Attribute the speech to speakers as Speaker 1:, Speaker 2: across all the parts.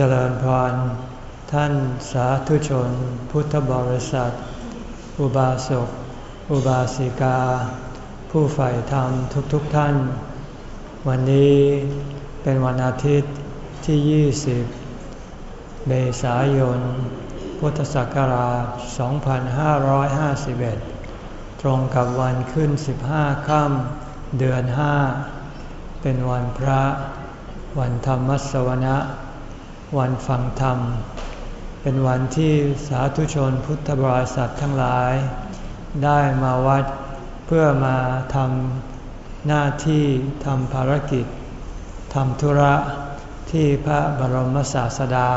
Speaker 1: เจริญพร ท่านสาธุชน พุทธบริษัท อุบาสก อุบาสิกา ผู้ใฝ่ธรรมทุกๆทท่าน วันนี้เป็นวันอาทิตย์ที่ 20 เมษายน พุทธศักราช 2551 ตรงกับวันขึ้น 15 ค่ำเดือน 5 เป็นวันพระ วันธรรมสวนะ วันฟังธรรม เป็นวันที่สาธุชนพุทธบริษัททั้งหลาย ได้มาวัดเพื่อมาทำหน้าที่ทำภารกิจทำธุระที่พระบรมศาสดา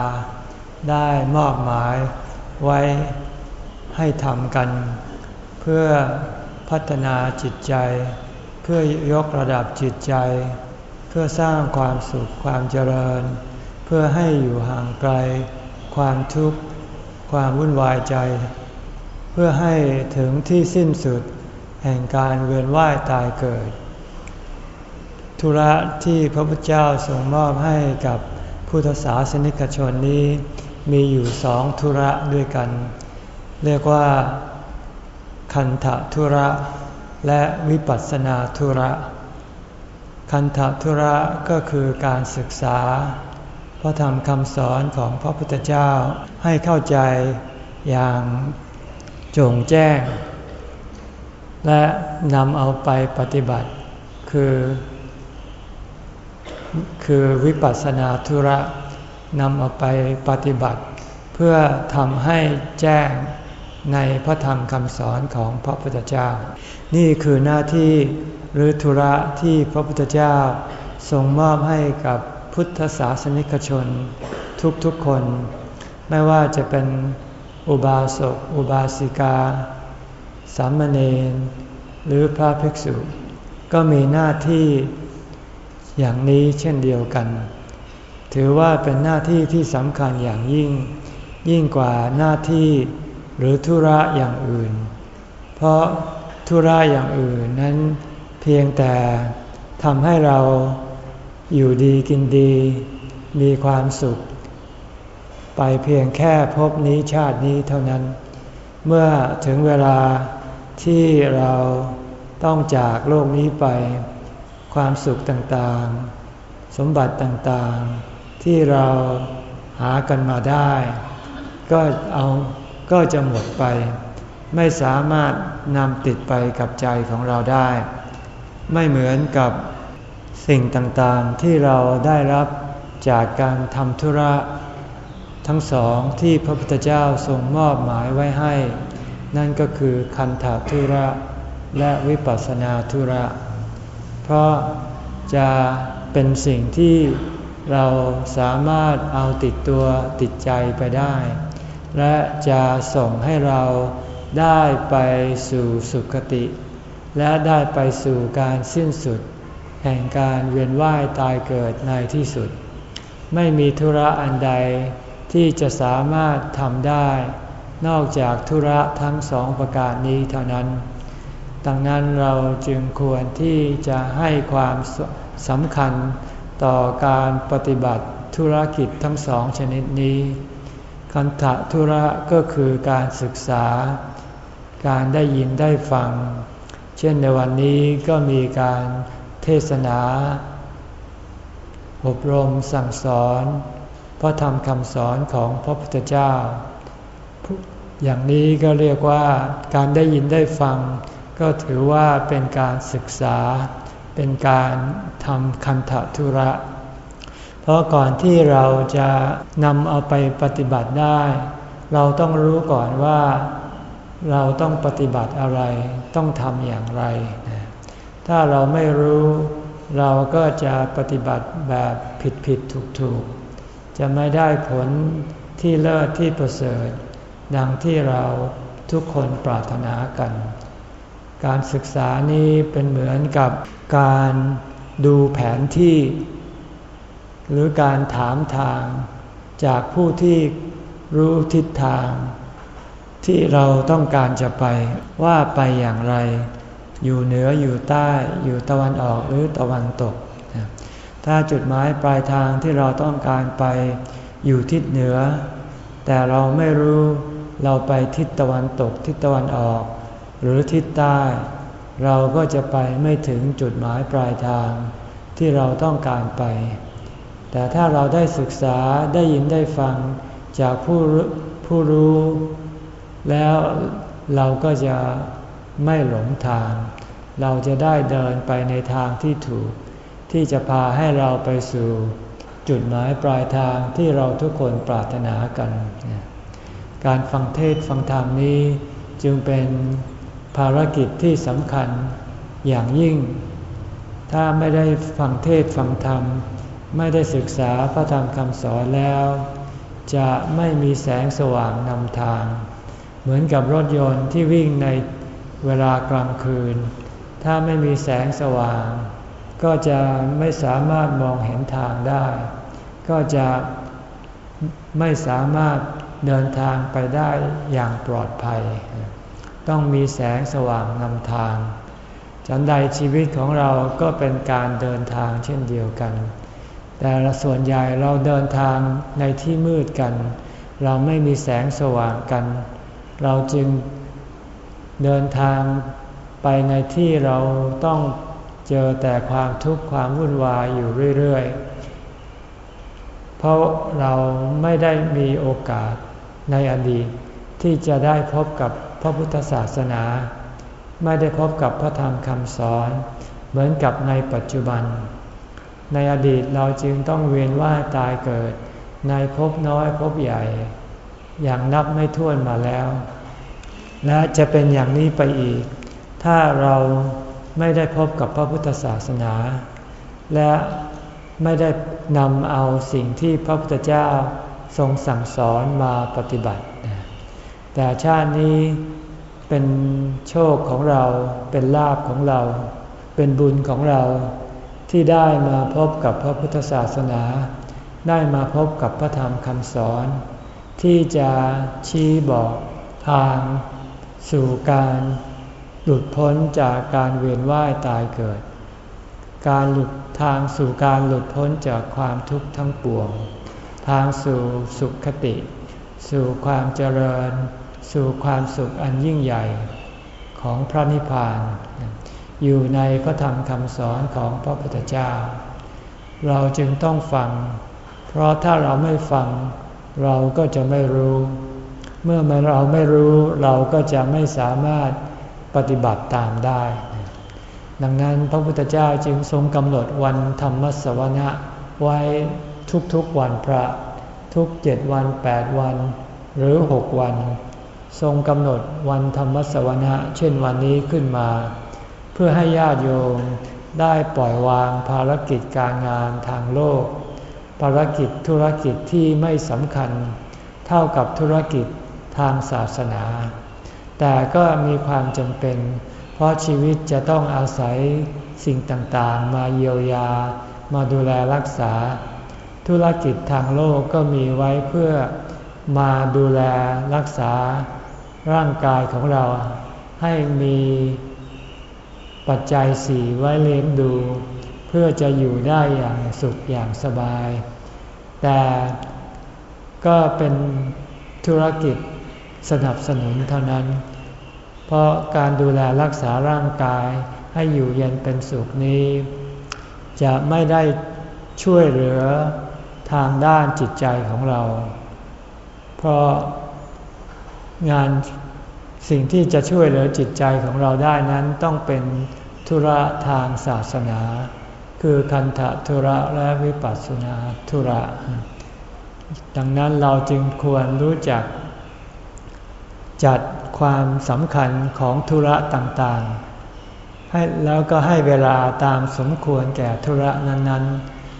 Speaker 1: ได้มอบหมายไว้ให้ทำกัน เพื่อพัฒนาจิตใจ เพื่อยกระดับจิตใจ เพื่อสร้างความสุขความเจริญ พื่อให้อยู่ห่างไกล ความทุกข์ ความวุ่นวายใจ เพื่อให้ถึงที่สิ้นสุด แห่งการเวียนว่ายตายเกิด ธุระที่พระพุทธเจ้าทรงมอบให้กับพุทธศาสนิกชนนี้ มีอยู่สองธุระด้วยกัน เรียกว่า คันธธุระ และวิปัสสนาธุระ คันธธุระก็คือการศึกษา พระธรรมคำสอนของพระพุทธเจ้าให้เข้าใจอย่างจงแจ้ง และนำเอาไปปฏิบัติ คือ คือวิปัสสนาธุระนำเอาไปปฏิบัติ เพื่อทำให้แจ้งในพระธรรมคำสอนของพระพุทธเจ้า นี่คือหน้าที่หรือธุระที่พระพุทธเจ้าทรงมอบให้กับ พุทธศาสนิกชน ทุกๆคน ไม่ว่าจะเป็นอุบาสกอุบาสิกา สามเณรหรือพระภิกษุ ก็มีหน้าที่อย่างนี้เช่นเดียวกัน ถือว่าเป็นหน้าที่ที่สำคัญอย่างยิ่ง ยิ่งกว่าหน้าที่หรือธุระอย่างอื่น เพราะธุระอย่างอื่นนั้นเพียงแต่ทำให้เรา อยู่ดีกินดี มีความสุข ไปเพียงแค่พบนี้ชาตินี้เท่านั้น เมื่อถึงเวลาที่เราต้องจากโลกนี้ไป ความสุขต่างๆ สมบัติต่างๆ ที่เราหากันมาได้ ก็เอาก็จะหมดไป ไม่สามารถนำติดไปกับใจของเราได้ ไม่เหมือนกับ สิ่งต่างๆที่เราได้รับจากการทำธุระ ทั้งสองที่พระพุทธเจ้าทรงมอบหมายไว้ให้ นั่นก็คือคันธธุระและวิปัสสนาธุระ เพราะจะเป็นสิ่งที่เราสามารถเอาติดตัวติดใจไปได้ และจะส่งให้เราได้ไปสู่สุคติ และได้ไปสู่การสิ้นสุด แห่งการเวียนว่ายตายเกิดในที่สุด ไม่มีธุระอันใดที่จะสามารถทำได้ นอกจากธุระทั้งสองประการนี้เท่านั้น ดังนั้นเราจึงควรที่จะให้ความสำคัญต่อการปฏิบัติธุรกิจทั้งสองชนิดนี้ คันธะธุระก็คือการศึกษา การได้ยินได้ฟัง เช่นในวันนี้ก็มีการ เทศนา อบรมสั่งสอน พระธรรมคำสอนของพระพุทธเจ้า อย่างนี้ก็เรียกว่าการได้ยินได้ฟัง ก็ถือว่าเป็นการศึกษา เป็นการทำคันธทุระ เพราะก่อนที่เราจะนำเอาไปปฏิบัติได้ เราต้องรู้ก่อนว่าเราต้องปฏิบัติอะไร ต้องทำอย่างไร ถ้าเราไม่รู้ เราก็จะปฏิบัติแบบผิดผิดถูกถูกจะไม่ได้ผลที่เลิศที่ประเสริฐ ดังที่เราทุกคนปรารถนากัน การศึกษานี้เป็นเหมือนกับการดูแผนที่ หรือการถามทางจากผู้ที่รู้ทิศทาง ที่เราต้องการจะไปว่าไปอย่างไร อยู่เหนืออยู่ใต้อยู่ตะวันออกหรือตะวันตก ถ้าจุดหมายปลายทางที่เราต้องการไปอยู่ทิศเหนือ แต่เราไม่รู้เราไปทิศตะวันตก ทิศตะวันออก หรือทิศใต้ เราก็จะไปไม่ถึงจุดหมายปลายทางที่เราต้องการไป แต่ถ้าเราได้ศึกษาได้ยินได้ฟังจากผู้ผู้รู้ แล้วเราก็จะ ไม่หลงทาง เราจะได้เดินไปในทางที่ถูก ที่จะพาให้เราไปสู่ จุดหมายปลายทางที่เราทุกคนปรารถนากัน การฟังเทศฟังธรรมนี้จึงเป็นภารกิจที่สำคัญอย่างยิ่ง ถ้าไม่ได้ฟังเทศฟังธรรม ไม่ได้ศึกษาพระธรรมคำสอนแล้ว จะไม่มีแสงสว่างนำทาง เหมือนกับรถยนต์ที่วิ่งใน เวลากลางคืน ถ้าไม่มีแสงสว่าง ก็จะไม่สามารถมองเห็นทางได้ ก็จะไม่สามารถเดินทางไปได้อย่างปลอดภัย ต้องมีแสงสว่างนำทาง ฉันใดชีวิตของเราก็เป็นการเดินทางเช่นเดียวกัน แต่ส่วนใหญ่เราเดินทางในที่มืดกัน เราไม่มีแสงสว่างกัน เราจึง เดินทางไปในที่เราต้องเจอแต่ความทุกข์ความวุ่นวายอยู่เรื่อยๆ เพราะเราไม่ได้มีโอกาสในอดีต ที่จะได้พบกับพระพุทธศาสนา ไม่ได้พบกับพระธรรมคำสอน เหมือนกับในปัจจุบัน ในอดีตเราจึงต้องเวียนว่ายตายเกิด ในภพน้อยภพใหญ่ อย่างนับไม่ถ้วนมาแล้ว และจะเป็นอย่างนี้ไปอีก ถ้าเราไม่ได้พบกับพระพุทธศาสนา และไม่ได้นำเอาสิ่งที่พระพุทธเจ้าทรงสั่งสอนมาปฏิบัติ แต่ชาตินี้เป็นโชคของเราเป็นลาภของเรา เป็นบุญของเราที่ได้มาพบกับพระพุทธศาสนา ได้มาพบกับพระธรรมคำสอน ที่จะชี้บอกทาง สู่การหลุดพ้นจากการเวียนว่ายตายเกิด การหลุดทางสู่การหลุดพ้นจากความทุกข์ทั้งปวง ทางสู่สุขคติ สู่ความเจริญ สู่ความสุขอันยิ่งใหญ่ของพระนิพพาน อยู่ในพระธรรมคำสอนของพระพุทธเจ้า เราจึงต้องฟัง เพราะถ้าเราไม่ฟัง เราก็จะไม่รู้ เมื่อเราไม่รู้เราก็จะไม่สามารถปฏิบัติตามได้ ดังนั้นพระพุทธเจ้าจึงทรงกำหนดวันธรรมสวนะไว้ทุกๆวันพระ ทุกเจ็ดวันแปดวัน หรือหกวัน ทรงกำหนดวันธรรมสวนะเช่นวันนี้ขึ้นมา เพื่อให้ญาติโยมได้ปล่อยวางภารกิจการงานทางโลก ภารกิจธุรกิจที่ไม่สำคัญ เท่ากับธุรกิจ ทางศาสนา แต่ก็มีความจำเป็น เพราะชีวิตจะต้องอาศัยสิ่งต่างๆ มาเยียวยา มาดูแลรักษา ธุรกิจทางโลกก็มีไว้เพื่อมาดูแลรักษาร่างกายของเราให้มีปัจจัยสี่ไว้เลี้ยงดู เพื่อจะอยู่ได้อย่างสุขอย่างสบาย แต่ก็เป็นธุรกิจ สนับสนุนเท่านั้น เพราะการดูแลรักษาร่างกายให้อยู่เย็นเป็นสุขนี้ จะไม่ได้ช่วยเหลือทางด้านจิตใจของเรา เพราะงานสิ่งที่จะช่วยเหลือจิตใจของเราได้นั้นต้องเป็นธุระทางศาสนา คือคันธธุระและวิปัสสนาธุระ ดังนั้นเราจึงควรรู้จัก จัดความสำคัญของธุระต่างๆ ให้แล้วก็ให้เวลาตามสมควรแก่ธุระนั้น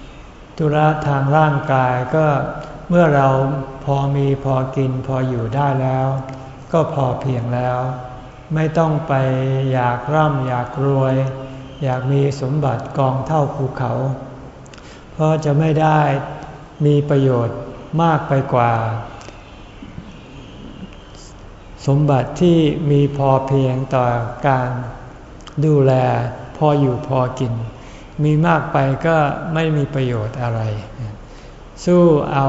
Speaker 1: ๆ ธุระทางร่างกายก็เมื่อเราพอมีพอกินพออยู่ได้แล้ว ก็พอเพียงแล้ว ไม่ต้องไปอยากร่ำอยากรวย อยากมีสมบัติกองเท่าภูเขา เพราะจะไม่ได้มีประโยชน์มากไปกว่า สมบัติที่มีพอเพียงต่อการดูแลพออยู่พอกิน มีมากไปก็ไม่มีประโยชน์อะไร สู้เอา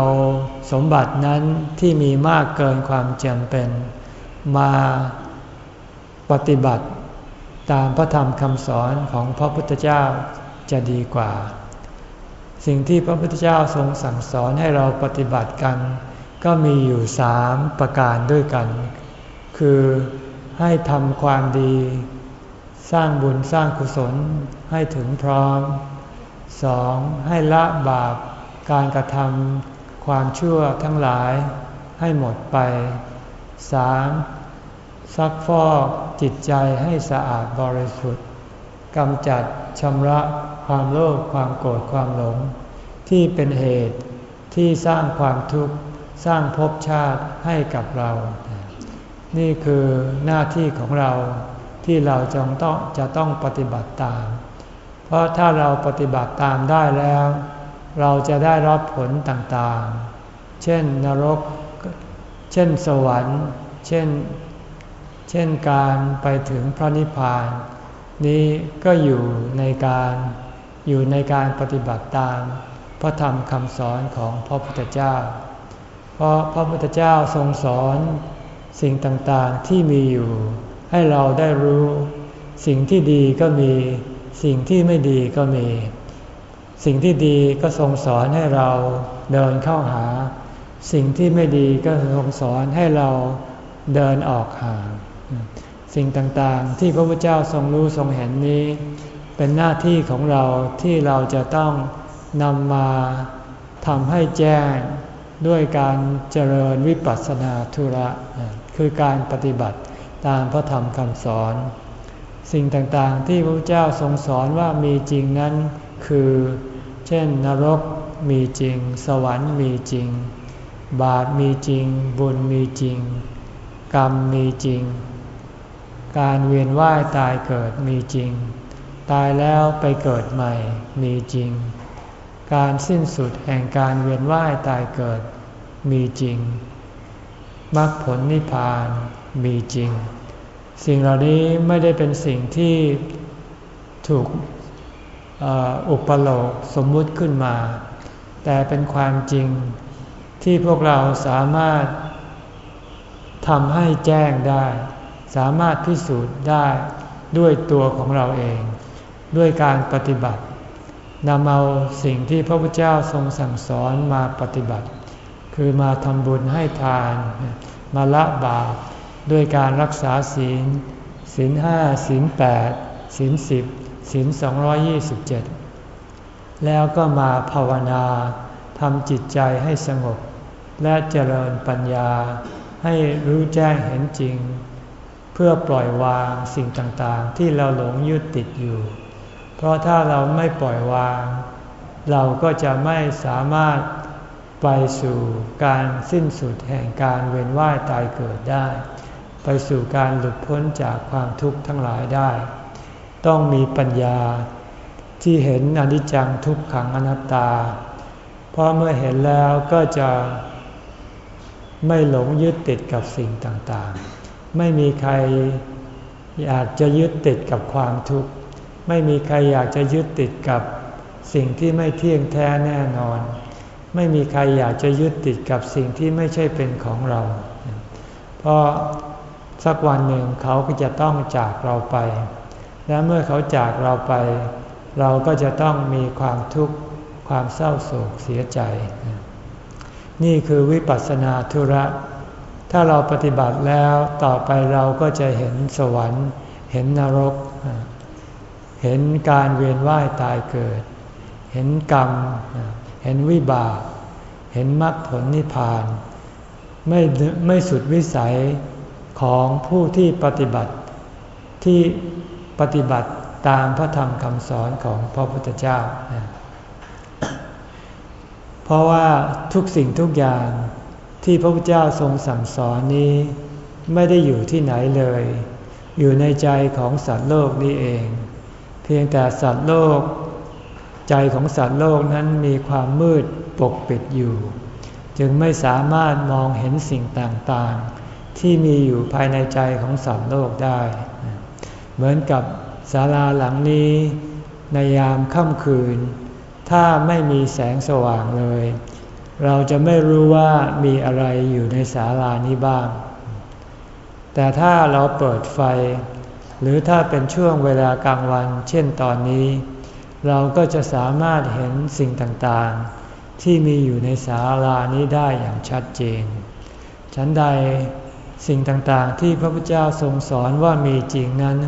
Speaker 1: สมบัตินั้นที่มีมากเกินความจำเป็น มาปฏิบัติตามพระธรรมคำสอนของพระพุทธเจ้าจะดีกว่า สิ่งที่พระพุทธเจ้าทรงสั่งสอนให้เราปฏิบัติกัน ก็มีอยู่สามประการด้วยกัน คือให้ทำความดี สร้างบุญสร้างกุศลให้ถึงพร้อมสองให้ละบาปการกระทำความชั่วทั้งหลายให้หมดไปสามซักฟอกจิตใจให้สะอาดบริสุทธิ์กำจัดชำระความโลภความโกรธความหลง ที่เป็นเหตุที่สร้างความทุกข์ สร้างภพชาติให้กับเรา นี่คือหน้าที่ของเราที่เราจงต้องจะต้องปฏิบัติตาม เพราะถ้าเราปฏิบัติตามได้แล้ว เราจะได้รับผลต่างๆ เช่นนรก เช่นสวรรค์ เช่น เช่นการไปถึงพระนิพพาน นี้ก็อยู่ในการอยู่ในการปฏิบัติตาม พระธรรมคำสอนของพระพุทธเจ้า เพราะพระพุทธเจ้าทรงสอน สิ่งต่างๆที่มีอยู่ ให้เราได้รู้ สิ่งที่ดีก็มี สิ่งที่ไม่ดีก็มี สิ่งที่ดีก็ทรงสอนให้เราเดินเข้าหา สิ่งที่ไม่ดีก็ทรงสอนให้เราเดินออกห่างสิ่งต่างๆ ที่พระพุทธเจ้าทรงรู้ทรงเห็นนี้ เป็นหน้าที่ของเราที่เราจะต้องนำมาทำให้แจ้งด้วยการเจริญวิปัสสนาธุระ คือการปฏิบัติตามพระธรรมคำสอน สิ่งต่างๆที่พระเจ้าทรงสอนว่ามีจริงนั้น คือ เช่นนรกมีจริง สวรรค์มีจริง บาปมีจริง บุญมีจริง กรรมมีจริง การเวียนว่ายตายเกิดมีจริง ตายแล้วไปเกิดใหม่มีจริง การสิ้นสุดแห่งการเวียนว่ายตายเกิดมีจริง มรรคผลนิพพานมีจริง สิ่งเหล่านี้ไม่ได้เป็นสิ่งที่ถูกอุปโลกสมมุติขึ้นมา แต่เป็นความจริงที่พวกเราสามารถทำให้แจ้งได้ สามารถพิสูจน์ได้ด้วยตัวของเราเอง ด้วยการปฏิบัตินำเอาสิ่งที่พระพุทธเจ้าทรงสั่งสอนมาปฏิบัติ คือมาทำบุญให้ทาน มาละบาปด้วยการรักษาศีล ศีลห้าศีลแปดศีลสิบศีลสองยี่สิบเจ็ดแล้วก็มาภาวนาทำจิตใจให้สงบ และเจริญปัญญา ให้รู้แจ้งเห็นจริง เพื่อปล่อยวางสิ่งต่างๆ ที่เราหลงยึดติดอยู่ เพราะถ้าเราไม่ปล่อยวาง เราก็จะไม่สามารถ ไปสู่การสิ้นสุดแห่งการเวียนว่ายตายเกิดได้ ไปสู่การหลุดพ้นจากความทุกข์ทั้งหลายได้ ต้องมีปัญญาที่เห็นอนิจจังทุกขังอนัตตา เพราะเมื่อเห็นแล้วก็จะไม่หลงยึดติดกับสิ่งต่างๆ ไม่มีใครอยากจะยึดติดกับความทุกข์ ไม่มีใครอยากจะยึดติดกับสิ่งที่ไม่เที่ยงแท้แน่นอน ไม่มีใครอยากจะยึดติดกับสิ่งที่ไม่ใช่เป็นของเรา เพราะสักวันหนึ่งเขาก็จะต้องจากเราไป และเมื่อเขาจากเราไป เราก็จะต้องมีความทุกข์ความเศร้าโศกเสียใจ นี่คือวิปัสสนาธุระ ถ้าเราปฏิบัติแล้วต่อไปเราก็จะเห็นสวรรค์ เห็นนรก เห็นการเวียนว่ายตายเกิด เห็นกรรม เห็นวิบาก เห็นมรรคผลนิพพาน ไม่ไม่สุดวิสัยของผู้ที่ปฏิบัติที่ปฏิบัติตามพระธรรมคำสอนของพระพุทธเจ้า เพราะว่าทุกสิ่งทุกอย่างที่พระพุทธเจ้าทรงสั่งสอนนี้ไม่ได้อยู่ที่ไหนเลย อยู่ในใจของสัตว์โลกนี้เอง เพียงแต่สัตว์โลก ใจของสัตว์โลกนั้นมีความมืดปกปิดอยู่ จึงไม่สามารถมองเห็นสิ่งต่างๆ ที่มีอยู่ภายในใจของสัตว์โลกได้ เหมือนกับศาลาหลังนี้ ในยามค่ำคืน ถ้าไม่มีแสงสว่างเลย เราจะไม่รู้ว่ามีอะไรอยู่ในศาลานี้บ้าง แต่ถ้าเราเปิดไฟ หรือถ้าเป็นช่วงเวลากลางวัน เช่นตอนนี้ เราก็จะสามารถเห็นสิ่งต่างๆ ที่มีอยู่ในศาลานี้ได้อย่างชัดเจน ฉันใดสิ่งต่างๆ ที่พระพุทธเจ้าทรงสอนว่ามีจริงนั้น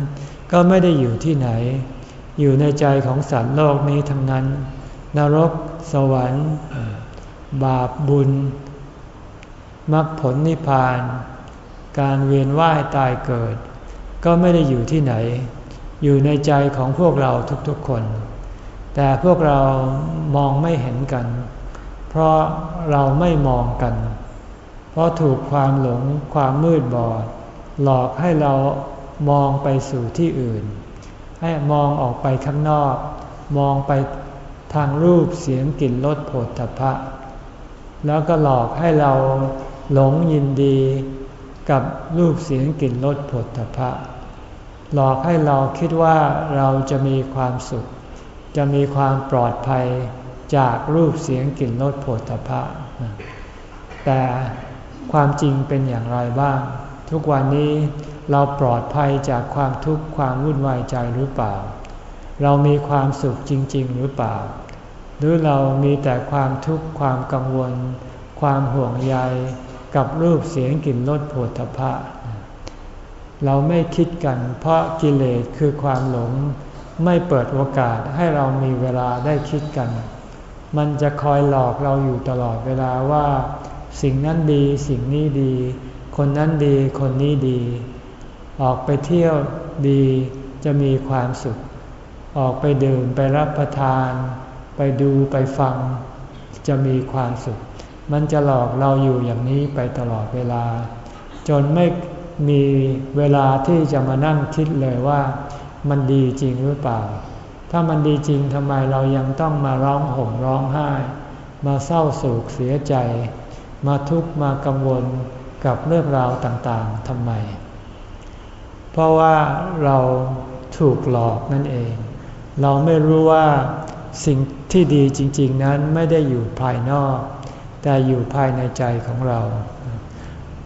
Speaker 1: ก็ไม่ได้อยู่ที่ไหน อยู่ในใจของสัตว์โลกนี้ทั้งนั้น นรก สวรรค์ บาปบุญมรรคผลนิพพาน การเวียนว่ายตายเกิด ก็ไม่ได้อยู่ที่ไหน อยู่ในใจของพวกเราทุกๆคน แต่พวกเรามองไม่เห็นกัน เพราะเราไม่มองกัน เพราะถูกความหลงความมืดบอด หลอกให้เรามองไปสู่ที่อื่น ให้มองออกไปข้างนอก มองไปทางรูปเสียงกลิ่นรสโผฏฐพะ แล้วก็หลอกให้เราหลงยินดีกับรูปเสียงกลิ่นรสโผฏฐพะ หลอกให้เราคิดว่าเราจะมีความสุข จะมีความปลอดภัยจากรูปเสียงกลิ่นรสโผฏฐพะแต่ความจริงเป็นอย่างไรบ้าง ทุกวันนี้เราปลอดภัยจากความทุกข์ความวุ่นวายใจหรือเปล่า เรามีความสุขจริง ๆ หรือเปล่า หรือเรามีแต่ความทุกข์ความกังวล ความห่วงใยกับรูปเสียงกลิ่นรสโผฏฐพะเราไม่คิดกันเพราะกิเลสคือความหลง ไม่เปิดโอกาสให้เรามีเวลาได้คิดกัน มันจะคอยหลอกเราอยู่ตลอดเวลาว่า สิ่งนั้นดีสิ่งนี้ดี คนนั้นดีคนนี้ดี ออกไปเที่ยวดีจะมีความสุข ออกไปดื่มไปรับประทาน ไปดูไปฟัง จะมีความสุข มันจะหลอกเราอยู่อย่างนี้ไปตลอดเวลา จนไม่มีเวลาที่จะมานั่งคิดเลยว่า มันดีจริงหรือเปล่า ถ้ามันดีจริงทำไมเรายังต้องมาร้องห่มร้องไห้ มาเศร้าโศกเสียใจ มาทุกข์มากังวลกับเรื่องราวต่างๆทำไม เพราะว่าเราถูกหลอกนั่นเอง เราไม่รู้ว่าสิ่งที่ดีจริง ๆ นั้นไม่ได้อยู่ภายนอก แต่อยู่ภายในใจของเรา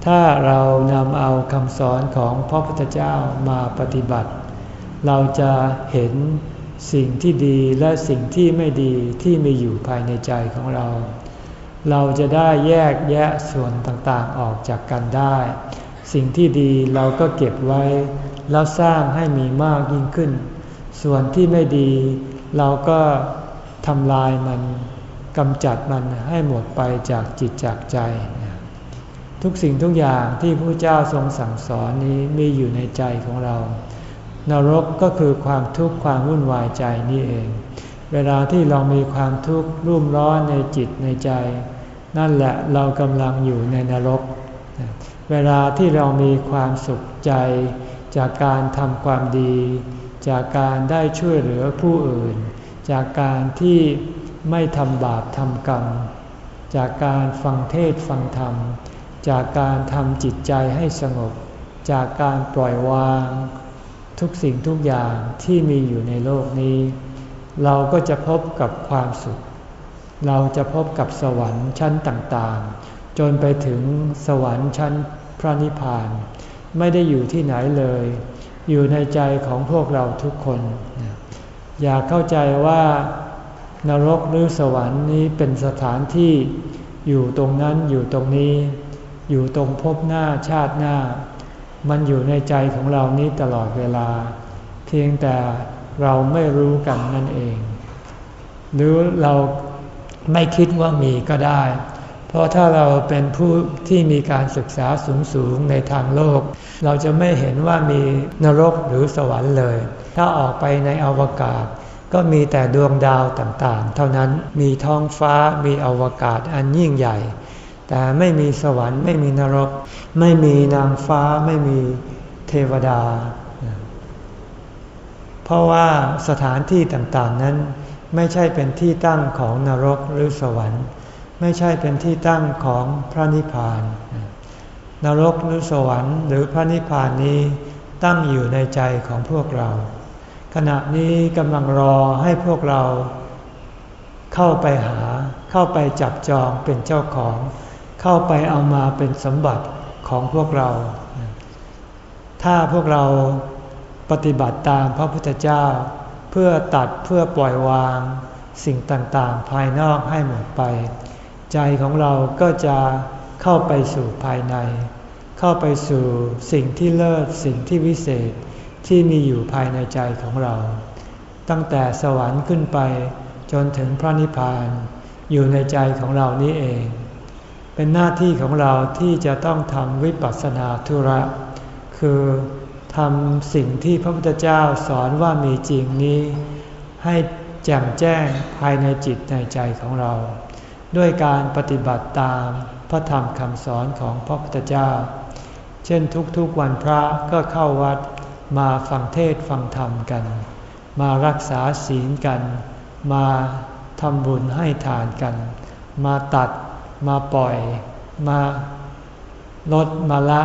Speaker 1: ถ้าเรานำเอาคำสอนของพระพุทธเจ้ามาปฏิบัติ เราจะเห็นสิ่งที่ดีและสิ่งที่ไม่ดีที่มีอยู่ภายในใจของเรา เราจะได้แยกแยะส่วนต่างๆออกจากกันได้ สิ่งที่ดีเราก็เก็บไว้ แล้วสร้างให้มีมากยิ่งขึ้น ส่วนที่ไม่ดี เราก็ทำลายมันกำจัดมันให้หมดไปจากจิตจากใจ ทุกสิ่งทุกอย่างที่พระเจ้าทรงสั่งสอนนี้มีอยู่ในใจของเรา นรกก็คือความทุกข์ความวุ่นวายใจนี่เอง เวลาที่เรามีความทุกข์รุ่มร้อนในจิตในใจ นั่นแหละเรากำลังอยู่ในนรก เวลาที่เรามีความสุขใจ จากการทำความดี จากการได้ช่วยเหลือผู้อื่น จากการที่ไม่ทำบาปทำกรรม จากการฟังเทศฟังธรรม จากการทำจิตใจให้สงบ จากการปล่อยวาง ทุกสิ่งทุกอย่างที่มีอยู่ในโลกนี้ เราก็จะพบกับความสุข เราจะพบกับสวรรค์ชั้นต่างๆ จนไปถึงสวรรค์ชั้นพระนิพพาน ไม่ได้อยู่ที่ไหนเลย อยู่ในใจของพวกเราทุกคน อย่าเข้าใจว่านรกหรือสวรรค์นี้เป็นสถานที่อยู่ตรงนั้นอยู่ตรงนี้ อยู่ตรงพบหน้าชาติหน้า มันอยู่ในใจของเรานี้ตลอดเวลา เพียงแต่เราไม่รู้กันนั่นเอง หรือเราไม่คิดว่ามีก็ได้ เพราะถ้าเราเป็นผู้ที่มีการศึกษาสูงสูงในทางโลก เราจะไม่เห็นว่ามีนรกหรือสวรรค์เลย ถ้าออกไปในอวกาศ ก็มีแต่ดวงดาวต่างๆ เท่านั้นมีท้องฟ้ามีอวกาศอันยิ่งใหญ่ แต่ไม่มีสวรรค์ไม่มีนรก ไม่มีนางฟ้าไม่มีเทวดา เพราะว่าสถานที่ต่างๆนั้น ไม่ใช่เป็นที่ตั้งของนรกหรือสวรรค์ ไม่ใช่เป็นที่ตั้งของพระนิพพาน นรกหรือสวรรค์ หรือพระนิพพานนี้ตั้งอยู่ในใจของพวกเรา ขณะนี้กำลังรอให้พวกเราเข้าไปหาเข้าไปจับจองเป็นเจ้าของ เข้าไปเอามาเป็นสมบัติของพวกเรา ถ้าพวกเราปฏิบัติตามพระพุทธเจ้า เพื่อตัดเพื่อปล่อยวางสิ่งต่างๆ ภายนอกให้หมดไป ใจของเราก็จะเข้าไปสู่ภายใน เข้าไปสู่สิ่งที่เลิศสิ่งที่วิเศษที่มีอยู่ภายในใจของเรา ตั้งแต่สวรรค์ขึ้นไปจนถึงพระนิพพานอยู่ในใจของเรานี้เอง เป็นหน้าที่ของเราที่จะต้องทำวิปัสสนาธุระ คือทำสิ่งที่พระพุทธเจ้าสอนว่ามีจริงนี้ ให้แจ่มแจ้งภายในจิตในใจของเรา ด้วยการปฏิบัติตามพระธรรมคำสอนของพระพุทธเจ้า เช่นทุกๆวันพระก็เข้าวัดมาฟังเทศฟังธรรมกัน มารักษาศีลกัน มาทำบุญให้ทานกัน มาตัด มาปล่อยมาลดมาละ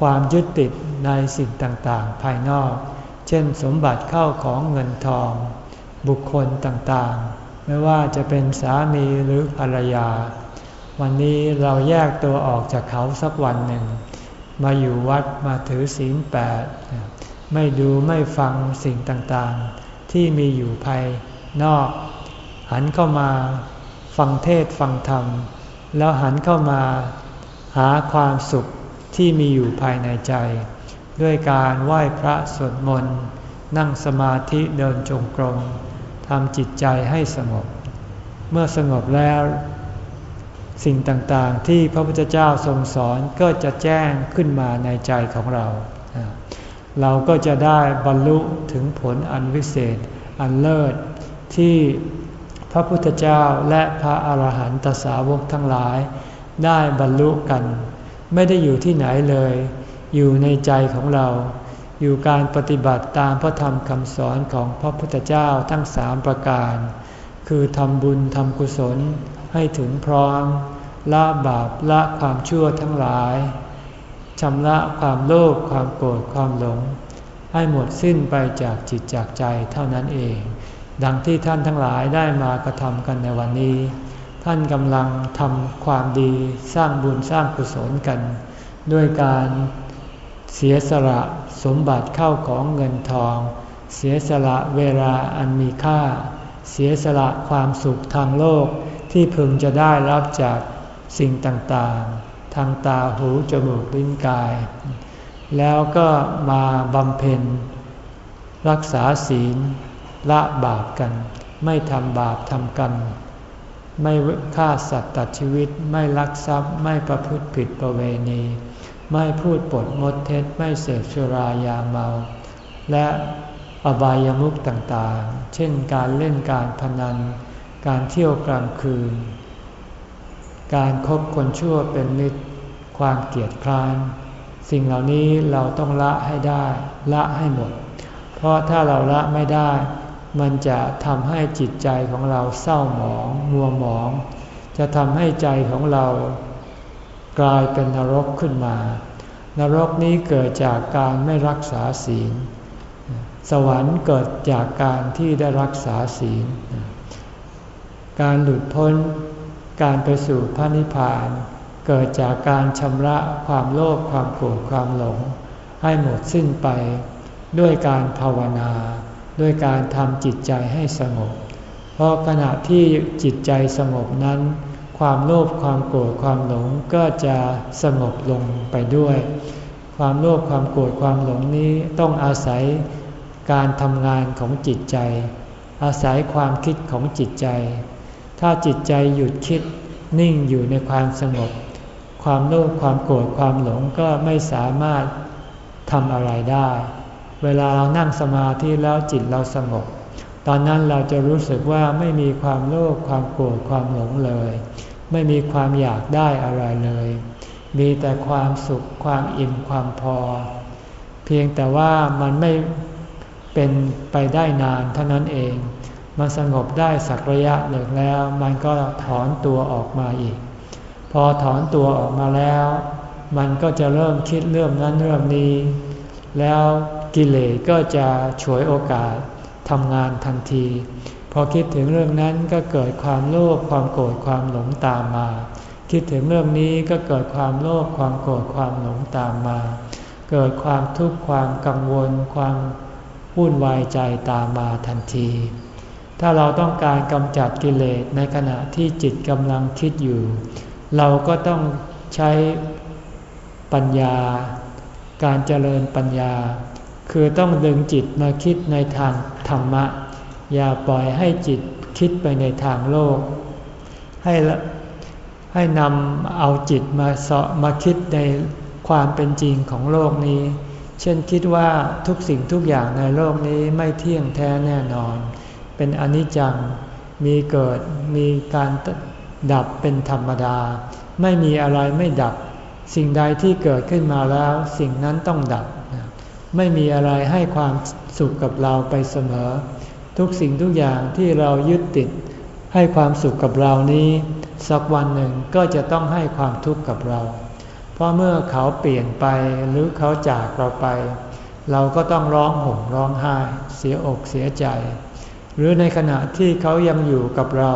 Speaker 1: ความยึดติดในสิ่งต่างๆ ภายนอก เช่นสมบัติเข้าของเงินทอง บุคคลต่างๆ ไม่ว่าจะเป็นสามีหรือภรรยา วันนี้เราแยกตัวออกจากเขาสักวันหนึ่ง มาอยู่วัดมาถือศีลแปดไม่ดูไม่ฟังสิ่งต่างๆ ที่มีอยู่ภายนอก หันเข้ามาฟังเทศฟังธรรม แล้วหันเข้ามาหาความสุขที่มีอยู่ภายในใจ ด้วยการไหว้พระสวดมนต์ นั่งสมาธิเดินจงกรมทำจิตใจให้สงบ เมื่อสงบแล้ว สิ่งต่างๆที่พระพุทธเจ้าทรงสอนก็จะแจ้งขึ้นมาในใจของเรา เราก็จะได้บรรลุถึงผลอันวิเศษอันเลิศที่ พระพุทธเจ้าและพระอาหารหันตสาวกทั้งหลาย ได้บรรลุกัน ไม่ได้อยู่ที่ไหนเลย อยู่ในใจของเรา อยู่การปฏิบัติตามพระธรรมคำสอนของพระพุทธเจ้าทั้งสามประการ คือทำบุญทำกุศลให้ถึงพร้อมละบาปละความชั่วทั้งหลายชำระความโลภความโกรธความหลง ให้หมดสิ้นไปจากจิตจากใจเท่านั้นเอง ดังที่ท่านทั้งหลายได้มากระทำกันในวันนี้ ท่านกำลังทำความดีสร้างบุญสร้างกุศลกัน ด้วยการเสียสละสมบัติเข้าของเงินทอง เสียสละเวลาอันมีค่า เสียสละความสุขทางโลกที่พึงจะได้รับจากสิ่งต่างๆ ทางตาหูจมูกลิ้นกาย แล้วก็มาบำเพ็ญรักษาศีล ละบาปกัน ไม่ทำบาปทำกรรมไม่ฆ่าสัตว์ตัดชีวิตไม่ลักทรัพย์ ไม่ประพฤติผิดประเวณี ไม่พูดปดมดเท็จไม่เสพสุรายาเมา และอบายามุขต่างๆ เช่นการเล่นการพนัน การเที่ยวกลางคืน การครบคนชั่วเป็นมิตร ความเกลียดคร้าน สิ่งเหล่านี้เราต้องละให้ได้ ละให้หมด เพราะถ้าเราละไม่ได้ มันจะทำให้จิตใจของเราเศร้าหมองมัวหมอง จะทำให้ใจของเรากลายเป็นนรกขึ้นมา นรกนี้เกิดจากการไม่รักษาศีล สวรรค์เกิดจากการที่ได้รักษาศีล การหลุดพ้น การไปสู่พระนิพพาน เกิดจากการชำระความโลภความโกรธความหลง ให้หมดสิ้นไปด้วยการภาวนา ด้วยการทำจิตใจให้สงบ เพราะขณะที่จิตใจสงบนั้น ความโลภความโกรธความหลงก็จะสงบลงไปด้วย ความโลภความโกรธความหลงนี้ต้องอาศัยการทำงานของจิตใจ อาศัยความคิดของจิตใจ ถ้าจิตใจหยุดคิดนิ่งอยู่ในความสงบ ความโลภความโกรธความหลงก็ไม่สามารถทำอะไรได้ เวลาเรานั่งสมาธิแล้วจิตเราสงบ ตอนนั้นเราจะรู้สึกว่าไม่มีความโลภความโกรธความหลงเลย ไม่มีความอยากได้อะไรเลย มีแต่ความสุขความอิ่มความพอ เพียงแต่ว่ามันไม่เป็นไปได้นานเท่านั้นเอง มันสงบได้สักระยะหนึ่งแล้ว มันก็ถอนตัวออกมาอีก พอถอนตัวออกมาแล้ว มันก็จะเริ่มคิดเรื่องนั้นเรื่องนี้ แล้ว กิเลสก็จะฉวยโอกาสทำงานทันที พอคิดถึงเรื่องนั้นก็เกิดความโลภความโกรธความหลงตามมา คิดถึงเรื่องนี้ก็เกิดความโลภความโกรธความหลงตามมา เกิดความทุกข์ความกังวล ความวุ่นวายใจตามมาทันที ถ้าเราต้องการกำจัดกิเลสในขณะที่จิตกำลังคิดอยู่ เราก็ต้องใช้ปัญญา การเจริญปัญญา คือต้องดึงจิตมาคิดในทางธรรมะ อย่าปล่อยให้จิตคิดไปในทางโลก ให้ให้นำเอาจิตมาเสาะมาคิดในความเป็นจริงของโลกนี้ เช่นคิดว่าทุกสิ่งทุกอย่างในโลกนี้ไม่เที่ยงแท้แน่นอน เป็นอนิจจัง มีเกิด มีการดับเป็นธรรมดา ไม่มีอะไรไม่ดับ สิ่งใดที่เกิดขึ้นมาแล้ว สิ่งนั้นต้องดับ ไม่มีอะไรให้ความสุขกับเราไปเสมอ ทุกสิ่งทุกอย่างที่เรายึดติด ให้ความสุขกับเรานี้ สักวันหนึ่งก็จะต้องให้ความทุกข์กับเรา เพราะเมื่อเขาเปลี่ยนไปหรือเขาจากเราไป เราก็ต้องร้องห่มร้องไห้ เสียอกเสียใจ หรือในขณะที่เขายังอยู่กับเรา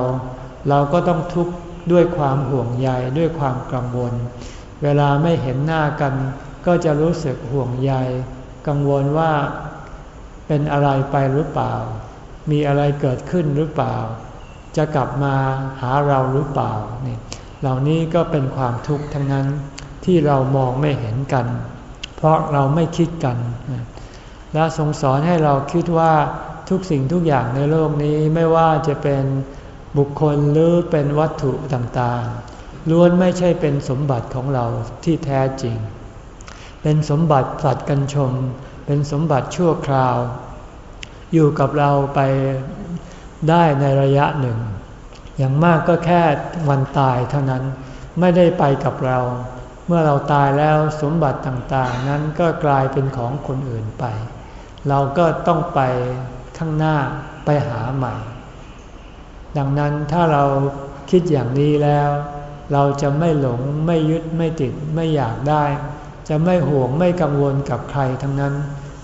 Speaker 1: เราก็ต้องทุกข์ด้วยความห่วงใยด้วยความกังวล เวลาไม่เห็นหน้ากัน ก็จะรู้สึกห่วงใย กังวลว่าเป็นอะไรไปหรือเปล่า มีอะไรเกิดขึ้นหรือเปล่า จะกลับมาหาเราหรือเปล่านี่เหล่านี้ก็เป็นความทุกข์ทั้งนั้นที่เรามองไม่เห็นกัน เพราะเราไม่คิดกัน และทรงสอนให้เราคิดว่าทุกสิ่งทุกอย่างในโลกนี้ไม่ว่าจะเป็นบุคคลหรือเป็นวัตถุต่างๆ ล้วนไม่ใช่เป็นสมบัติของเราที่แท้จริง เป็นสมบัติสัตว์กันชมเป็นสมบัติชั่วคราว อยู่กับเราไปได้ในระยะหนึ่ง อย่างมากก็แค่วันตายเท่านั้นไม่ได้ไปกับเรา เมื่อเราตายแล้วสมบัติต่างๆ นั้นก็กลายเป็นของคนอื่นไป เราก็ต้องไปข้างหน้าไปหาใหม่ ดังนั้นถ้าเราคิดอย่างนี้แล้ว เราจะไม่หลงไม่ยึดไม่ติดไม่อยากได้ จะไม่ห่วงไม่กังวลกับใครทั้งนั้น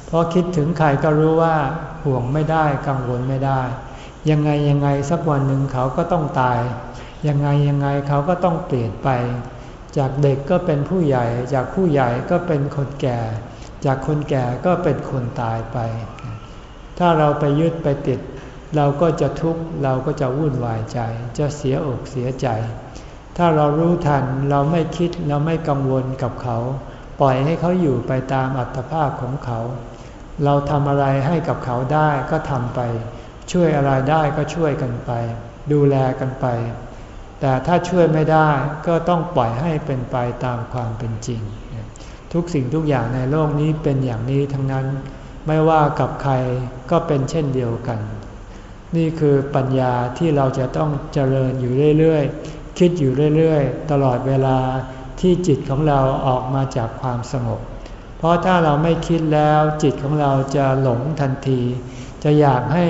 Speaker 1: เพราะคิดถึงใครก็รู้ว่าห่วงไม่ได้กังวลไม่ได้ ยังไงยังไงสักวันหนึ่งเขาก็ต้องตาย ยังไงยังไงเขาก็ต้องเปลี่ยนไป จากเด็กก็เป็นผู้ใหญ่ จากผู้ใหญ่ก็เป็นคนแก่ จากคนแก่ก็เป็นคนตายไป ถ้าเราไปยึดไปติด เราก็จะทุกข์เราก็จะวุ่นวายใจ จะเสียอกเสียใจ ถ้าเรารู้ทันเราไม่คิดเราไม่กังวลกับเขา ปล่อยให้เขาอยู่ไปตามอัตภาพของเขา เราทำอะไรให้กับเขาได้ก็ทำไป ช่วยอะไรได้ก็ช่วยกันไป ดูแลกันไป แต่ถ้าช่วยไม่ได้ก็ต้องปล่อยให้เป็นไปตามความเป็นจริง ทุกสิ่งทุกอย่างในโลกนี้เป็นอย่างนี้ทั้งนั้น ไม่ว่ากับใครก็เป็นเช่นเดียวกัน นี่คือปัญญาที่เราจะต้องเจริญอยู่เรื่อยๆ คิดอยู่เรื่อยๆ ตลอดเวลา ที่จิตของเราออกมาจากความสงบ เพราะถ้าเราไม่คิดแล้วจิตของเราจะหลงทันที จะอยากให้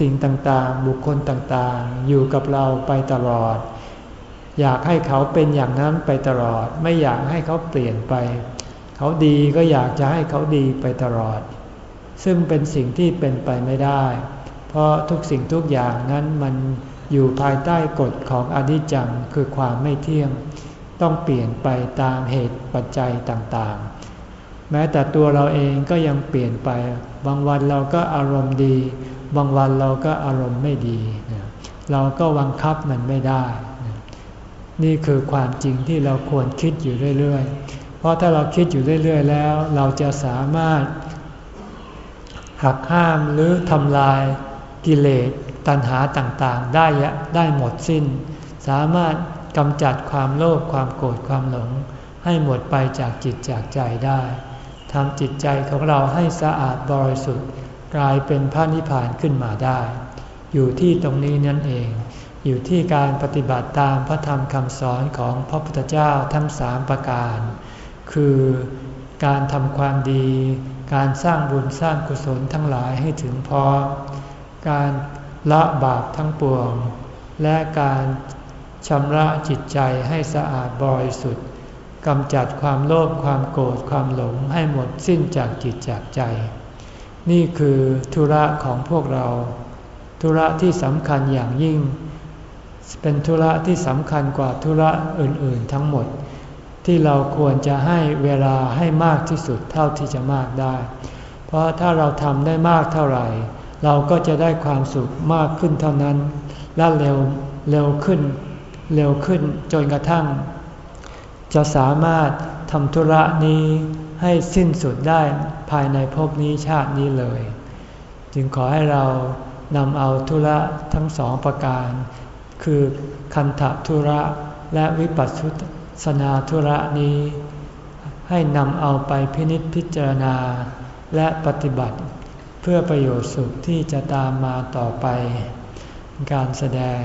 Speaker 1: สิ่งต่างๆ บุคคลต่างๆ อยู่กับเราไปตลอด อยากให้เขาเป็นอย่างนั้นไปตลอด ไม่อยากให้เขาเปลี่ยนไป เขาดีก็อยากจะให้เขาดีไปตลอด ซึ่งเป็นสิ่งที่เป็นไปไม่ได้ เพราะทุกสิ่งทุกอย่างนั้นมันอยู่ภายใต้กฎของอนิจจังคือความไม่เที่ยง ต้องเปลี่ยนไปตามเหตุปัจจัยต่างๆ แม้แต่ตัวเราเองก็ยังเปลี่ยนไป บางวันเราก็อารมณ์ดี บางวันเราก็อารมณ์ไม่ดี เราก็วังคับมันไม่ได้ นี่คือความจริงที่เราควรคิดอยู่เรื่อยๆ เพราะถ้าเราคิดอยู่เรื่อยๆ แล้ว เราจะสามารถหักห้ามหรือทำลายกิเลสตัณหาต่างๆ ได้ได้หมดสิ้น สามารถ กำจัดความโลภความโกรธความหลง ให้หมดไปจากจิตจากใจได้ทำจิตใจของเราให้สะอาดบริสุทธิ์ กลายเป็นพระนิพพานขึ้นมาได้ อยู่ที่ตรงนี้นั่นเอง อยู่ที่การปฏิบัติตามพระธรรมคำสอนของพระพุทธเจ้าทั้งสามประการ คือการทำความดี การสร้างบุญสร้างกุศลทั้งหลายให้ถึงพร้อม การละบาปทั้งปวง และการ ชำระจิตใจให้สะอาดบริสุทธิ์กำจัดความโลภความโกรธความหลงให้หมดสิ้นจากจิตจากใจ นี่คือธุระของพวกเรา ธุระที่สำคัญอย่างยิ่ง เป็นธุระที่สำคัญกว่าธุระอื่นๆทั้งหมด ที่เราควรจะให้เวลาให้มากที่สุดเท่าที่จะมากได้ เพราะถ้าเราทำได้มากเท่าไหร่ เราก็จะได้ความสุขมากขึ้นเท่านั้นและเร็วเร็วขึ้น เร็วขึ้นจนกระทั่ง จะสามารถทำธุระนี้ให้สิ้นสุดได้ภายในภพนี้ชาตินี้เลย จึงขอให้เรานำเอาธุระทั้งสองประการ คือคันธธุระและวิปัสสนาธุระนี้ ให้นำเอาไปพินิจพิจารณาและปฏิบัติ เพื่อประโยชน์สุขที่จะตามมาต่อไป การแสดง